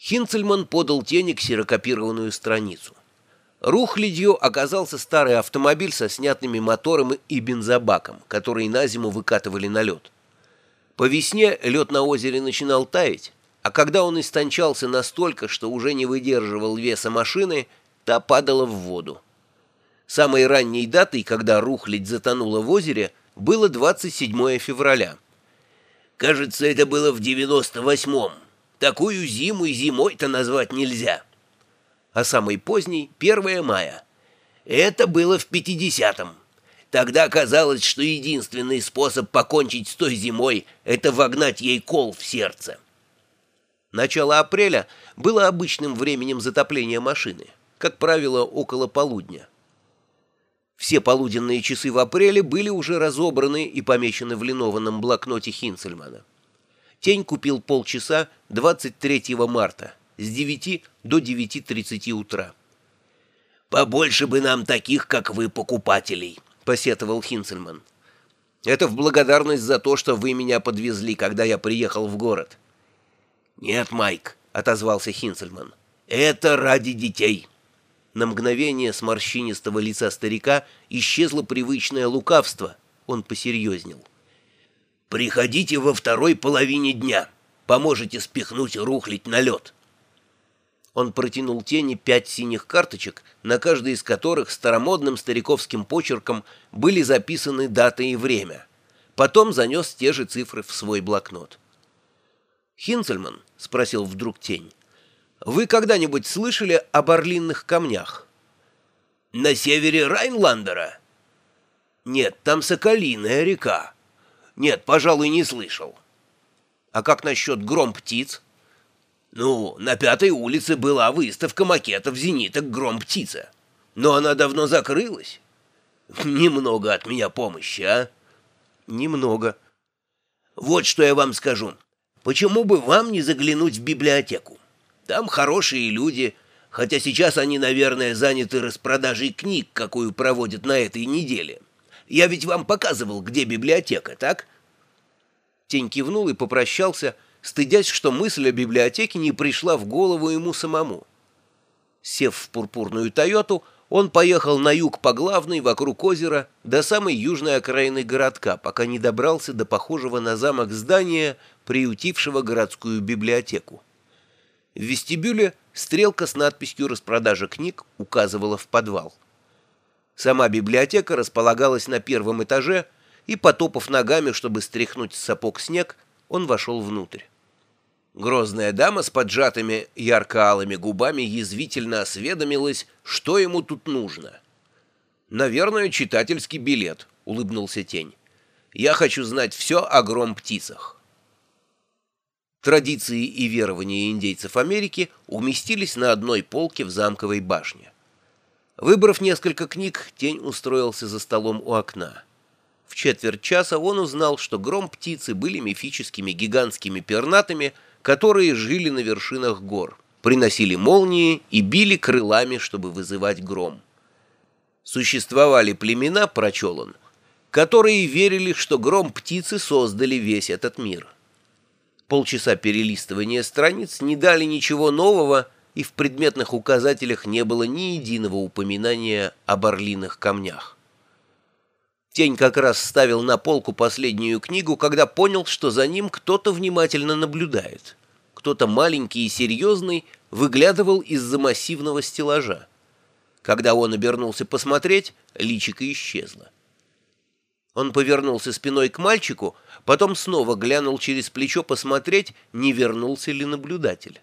Хинцельман подал тени ксерокопированную страницу. Рухлядью оказался старый автомобиль со снятыми мотором и бензобаком, который на зиму выкатывали на лед. По весне лед на озере начинал таять, а когда он истончался настолько, что уже не выдерживал веса машины, та падала в воду. Самой ранней датой, когда рухлядь затонула в озере, было 27 февраля. Кажется, это было в 98-м. Такую зиму и зимой-то назвать нельзя. А самый поздний — 1 мая. Это было в 50-м. Тогда казалось, что единственный способ покончить с той зимой — это вогнать ей кол в сердце. Начало апреля было обычным временем затопления машины, как правило, около полудня. Все полуденные часы в апреле были уже разобраны и помечены в линованном блокноте Хинцельмана. Тень купил полчаса 23 марта с 9 до 9.30 утра. «Побольше бы нам таких, как вы, покупателей», — посетовал Хинцельман. «Это в благодарность за то, что вы меня подвезли, когда я приехал в город». «Нет, Майк», — отозвался Хинцельман, — «это ради детей». На мгновение с морщинистого лица старика исчезло привычное лукавство. Он посерьезнел. Приходите во второй половине дня. Поможете спихнуть рухлить на лед. Он протянул тени пять синих карточек, на каждой из которых старомодным стариковским почерком были записаны дата и время. Потом занес те же цифры в свой блокнот. «Хинцельман?» — спросил вдруг тень. «Вы когда-нибудь слышали об орлинных камнях?» «На севере Райнландера?» «Нет, там Соколиная река». Нет, пожалуй, не слышал. А как насчет гром птиц? Ну, на пятой улице была выставка макетов зениток гром птица. Но она давно закрылась. Немного от меня помощи, а? Немного. Вот что я вам скажу. Почему бы вам не заглянуть в библиотеку? Там хорошие люди, хотя сейчас они, наверное, заняты распродажей книг, какую проводят на этой неделе. Я ведь вам показывал, где библиотека, так?» Тень кивнул и попрощался, стыдясь, что мысль о библиотеке не пришла в голову ему самому. Сев в пурпурную «Тойоту», он поехал на юг по главной, вокруг озера, до самой южной окраины городка, пока не добрался до похожего на замок здания, приютившего городскую библиотеку. В вестибюле стрелка с надписью «Распродажа книг» указывала в подвал. Сама библиотека располагалась на первом этаже, и, потопав ногами, чтобы стряхнуть с сапог снег, он вошел внутрь. Грозная дама с поджатыми ярко-алыми губами язвительно осведомилась, что ему тут нужно. «Наверное, читательский билет», — улыбнулся тень. «Я хочу знать все о гром-птицах». Традиции и верования индейцев Америки уместились на одной полке в замковой башне. Выбрав несколько книг, Тень устроился за столом у окна. В четверть часа он узнал, что гром-птицы были мифическими гигантскими пернатами, которые жили на вершинах гор, приносили молнии и били крылами, чтобы вызывать гром. Существовали племена, прочел он, которые верили, что гром-птицы создали весь этот мир. Полчаса перелистывания страниц не дали ничего нового, и в предметных указателях не было ни единого упоминания об орлиных камнях. Тень как раз ставил на полку последнюю книгу, когда понял, что за ним кто-то внимательно наблюдает. Кто-то маленький и серьезный выглядывал из-за массивного стеллажа. Когда он обернулся посмотреть, личико исчезло. Он повернулся спиной к мальчику, потом снова глянул через плечо посмотреть, не вернулся ли наблюдатель.